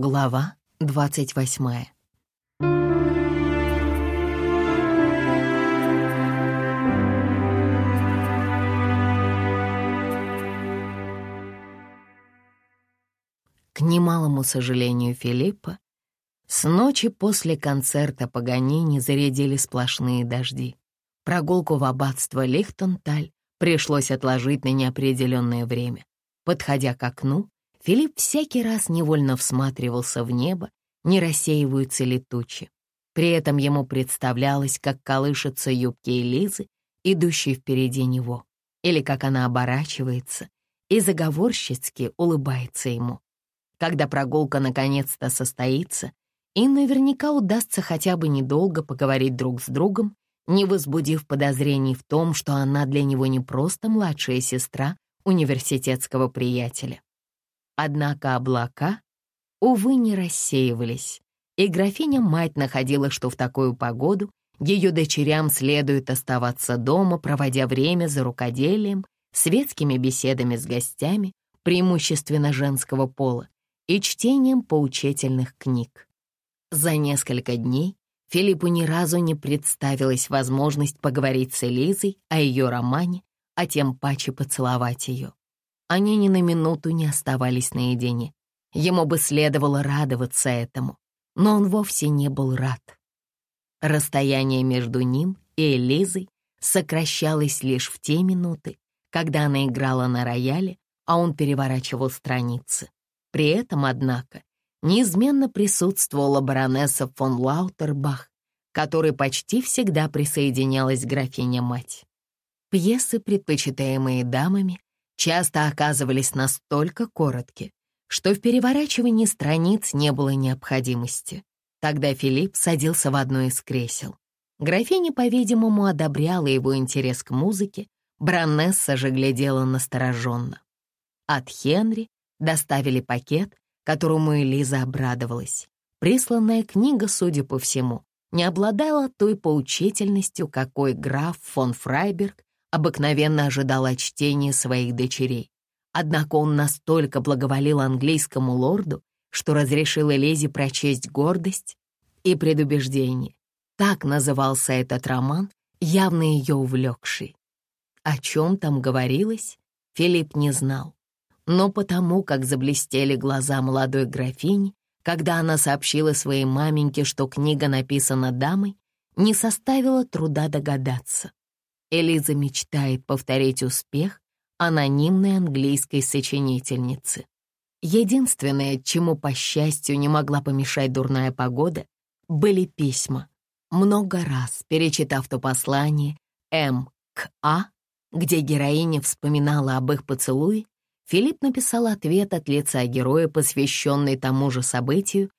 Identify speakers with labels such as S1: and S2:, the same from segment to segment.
S1: Глава двадцать восьмая. К немалому сожалению Филиппа, с ночи после концерта Паганини зарядили сплошные дожди. Прогулку в аббатство Лихтенталь пришлось отложить на неопределенное время. Подходя к окну, Филипп всякий раз невольно всматривался в небо, не рассеиваются ли тучи. При этом ему представлялось, как колышутся юбки Элизы, идущей впереди него, или как она оборачивается и заговорщицки улыбается ему. Когда прогулка наконец-то состоится, им наверняка удастся хотя бы недолго поговорить друг с другом, не возбудив подозрений в том, что она для него не просто младшая сестра университетского приятеля. Однако облака, увы, не рассеивались, и графиня-мать находила, что в такую погоду ее дочерям следует оставаться дома, проводя время за рукоделием, светскими беседами с гостями, преимущественно женского пола, и чтением поучительных книг. За несколько дней Филиппу ни разу не представилась возможность поговорить с Элизой о ее романе, а тем паче поцеловать ее. Они ни на минуту не оставались наедине. Ему бы следовало радоваться этому, но он вовсе не был рад. Расстояние между ним и Элизой сокращалось лишь в те минуты, когда она играла на рояле, а он переворачивал страницы. При этом, однако, неизменно присутствовала баронесса фон Лаутербах, которой почти всегда присоединялась графиня-мать. Пьесы, предпочитаемые дамами, часто оказывались настолько коротки, что в переворачивании страниц не было необходимости. Тогда Филипп садился в одно из кресел. Графиня, по-видимому, одобряла его интерес к музыке, Бронесса же глядела настороженно. От Хенри доставили пакет, которому Элиза обрадовалась. Присланная книга, судя по всему, не обладала той поучительностью, какой граф фон Фрайберг обыкновенно ожидал от чтения своих дочерей. Однако он настолько благоволил английскому лорду, что разрешил Элизе прочесть «Гордость» и «Предубеждение». Так назывался этот роман, явно ее увлекший. О чем там говорилось, Филипп не знал но потому, как заблестели глаза молодой графини, когда она сообщила своей маменьке, что книга написана дамой, не составило труда догадаться. Элиза мечтает повторить успех анонимной английской сочинительницы. Единственное, чему, по счастью, не могла помешать дурная погода, были письма. Много раз, перечитав то послание М к А, где героиня вспоминала об их поцелуе, Филипп написал ответ от лица героя, посвященный тому же событию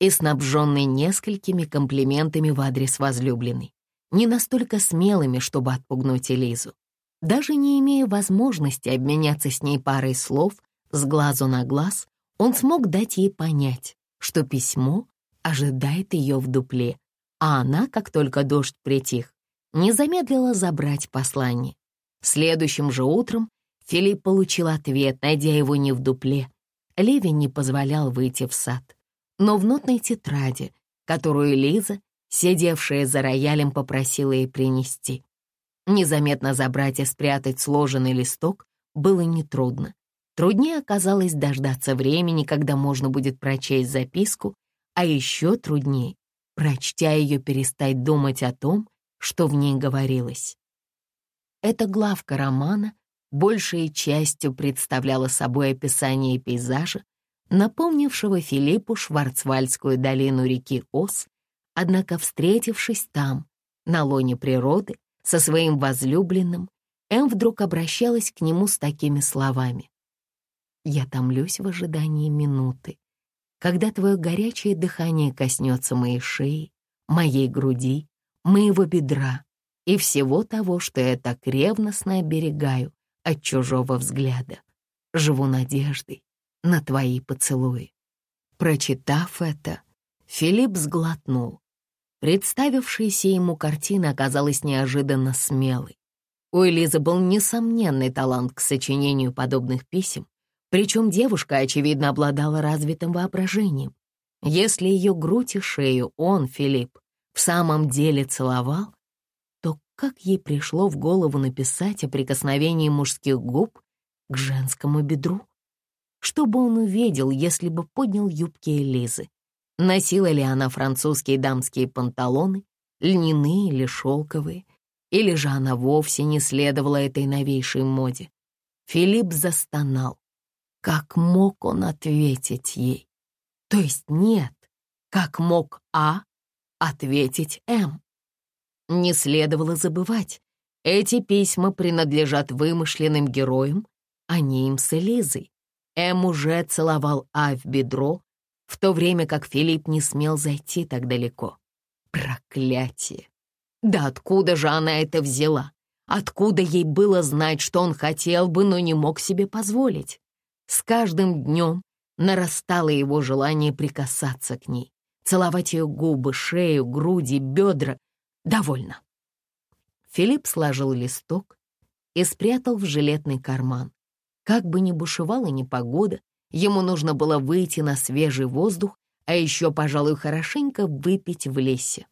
S1: и снабженный несколькими комплиментами в адрес возлюбленной, не настолько смелыми, чтобы отпугнуть Элизу. Даже не имея возможности обменяться с ней парой слов с глазу на глаз, он смог дать ей понять, что письмо ожидает ее в дупле, а она, как только дождь притих, не замедлила забрать послание. Следующим же утром Филипп получил ответ, найдя его не в дупле. Левин не позволял выйти в сад, но в нотной тетради, которую Лиза, сидевшая за роялем, попросила ей принести. Незаметно забрать и спрятать сложенный листок было нетрудно. Труднее оказалось дождаться времени, когда можно будет прочесть записку, а еще труднее, прочтя ее, перестать думать о том, что в ней говорилось. Эта главка романа большей частью представляла собой описание пейзажа, напомнившего Филиппу Шварцвальдскую долину реки Ос, однако, встретившись там, на лоне природы, со своим возлюбленным, Эм вдруг обращалась к нему с такими словами. «Я томлюсь в ожидании минуты, когда твое горячее дыхание коснется моей шеи, моей груди, моего бедра и всего того, что я так ревностно оберегаю, от чужого взгляда. Живу надеждой на твои поцелуи. Прочитав это, Филипп сглотнул. Представившаяся ему картина оказалась неожиданно смелой. У Элизы был несомненный талант к сочинению подобных писем, причем девушка, очевидно, обладала развитым воображением. Если ее грудь и шею он, Филипп, в самом деле целовал, то как ей пришло в голову написать о прикосновении мужских губ к женскому бедру? Что бы он увидел, если бы поднял юбки Элизы? Носила ли она французские дамские панталоны, льняные или шелковые? Или же она вовсе не следовала этой новейшей моде? Филипп застонал. Как мог он ответить ей? То есть нет, как мог А ответить М? Не следовало забывать, эти письма принадлежат вымышленным героям, а не им с Элизой. М уже целовал А в бедро, в то время как Филипп не смел зайти так далеко. Проклятие! Да откуда же она это взяла? Откуда ей было знать, что он хотел бы, но не мог себе позволить? С каждым днем нарастало его желание прикасаться к ней, целовать ее губы, шею, груди, бедра. Довольно. Филипп сложил листок и спрятал в жилетный карман. Как бы ни бушевала непогода, ему нужно было выйти на свежий воздух, а еще, пожалуй, хорошенько выпить в лесе.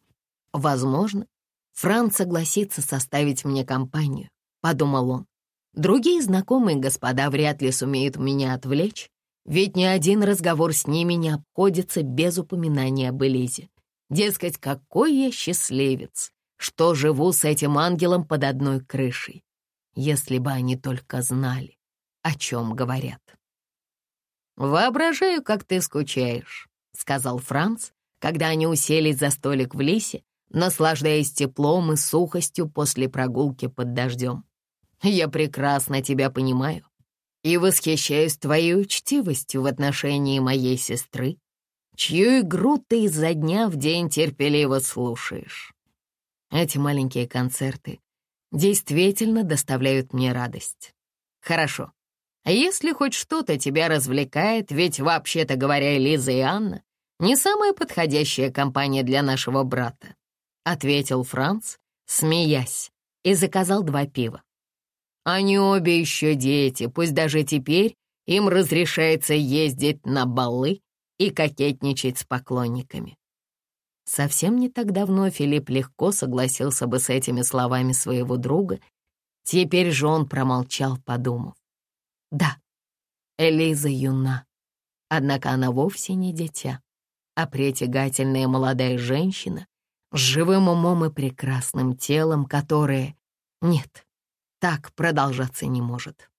S1: Возможно, Франц согласится составить мне компанию, подумал он. Другие знакомые господа вряд ли сумеют меня отвлечь, ведь ни один разговор с ними не обходится без упоминания об Элизе. Дескать, какой я счастливец, что живу с этим ангелом под одной крышей. Если бы они только знали, о чем говорят. «Воображаю, как ты скучаешь», — сказал Франц, когда они уселись за столик в лесе, наслаждаясь теплом и сухостью после прогулки под дождем. Я прекрасно тебя понимаю и восхищаюсь твоей учтивостью в отношении моей сестры, чью игру ты изо дня в день терпеливо слушаешь. Эти маленькие концерты действительно доставляют мне радость. Хорошо. Если хоть что-то тебя развлекает, ведь, вообще-то говоря, Лиза и Анна не самая подходящая компания для нашего брата, ответил Франц, смеясь, и заказал два пива. Они обе еще дети, пусть даже теперь им разрешается ездить на балы и кокетничать с поклонниками. Совсем не так давно Филипп легко согласился бы с этими словами своего друга, теперь же он промолчал, подумав. Да, Элиза юна, однако она вовсе не дитя, а притягательная молодая женщина с живым умом и прекрасным телом, которое... Нет, так продолжаться не может.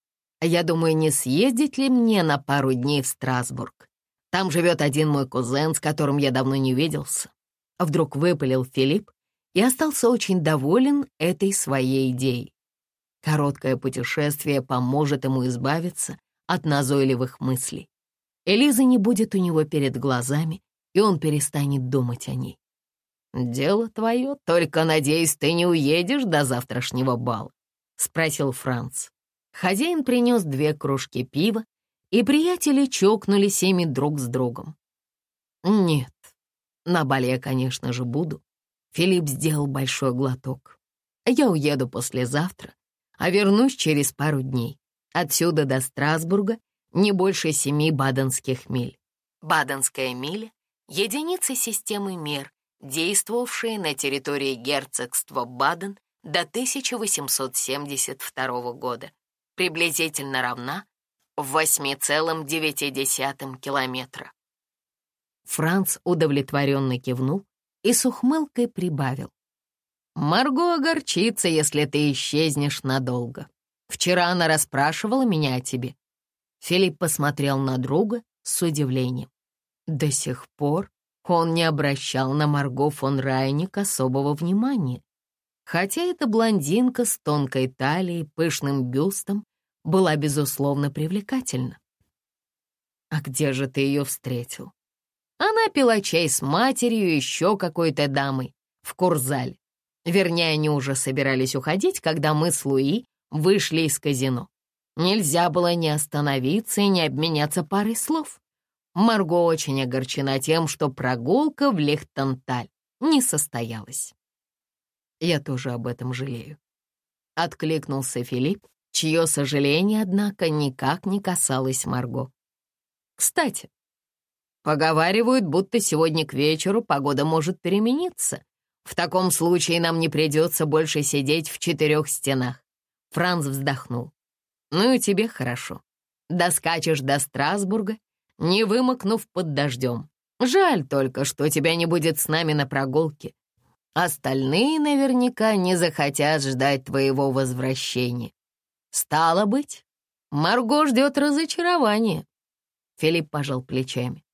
S1: Я думаю, не съездить ли мне на пару дней в Страсбург? Там живет один мой кузен, с которым я давно не виделся. Вдруг выпалил Филипп и остался очень доволен этой своей идеей. Короткое путешествие поможет ему избавиться от назойливых мыслей. Элиза не будет у него перед глазами, и он перестанет думать о ней. «Дело твое, только, надеюсь, ты не уедешь до завтрашнего бала. — спросил Франц. Хозяин принес две кружки пива, и приятели чокнулись ими друг с другом. «Нет, на бале я, конечно же, буду». Филипп сделал большой глоток. «Я уеду послезавтра, а вернусь через пару дней. Отсюда до Страсбурга не больше семи баденских миль. Баденская миля — единица системы мер, действовавшая на территории герцогства Баден до 1872 года, приблизительно равна в 8,9 километра. Франц удовлетворенно кивнул и с ухмылкой прибавил. «Марго огорчится, если ты исчезнешь надолго. Вчера она расспрашивала меня о тебе». Филипп посмотрел на друга с удивлением. До сих пор он не обращал на Марго фон Райник особого внимания хотя эта блондинка с тонкой талией, пышным бюстом была, безусловно, привлекательна. «А где же ты ее встретил?» Она пила чай с матерью и еще какой-то дамой в Курзале. Вернее, они уже собирались уходить, когда мы с Луи вышли из казино. Нельзя было не остановиться и не обменяться парой слов. Марго очень огорчена тем, что прогулка в Лихтенталь не состоялась. Я тоже об этом жалею. Откликнулся Филипп, чье сожаление, однако, никак не касалось Марго. Кстати, Поговаривают, будто сегодня к вечеру погода может перемениться. В таком случае нам не придется больше сидеть в четырех стенах. Франц вздохнул. Ну и тебе хорошо. Доскачешь до Страсбурга, не вымокнув под дождем. Жаль только, что тебя не будет с нами на прогулке. Остальные наверняка не захотят ждать твоего возвращения. Стало быть, Марго ждет разочарования. Филипп пожал плечами.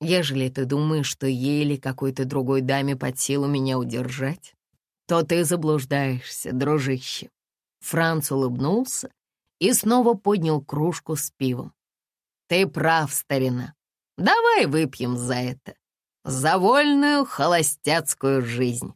S1: Ежели ты думаешь, что ей или какой-то другой даме под силу меня удержать, то ты заблуждаешься, дружище. Франц улыбнулся и снова поднял кружку с пивом. Ты прав, старина. Давай выпьем за это. За вольную холостяцкую жизнь.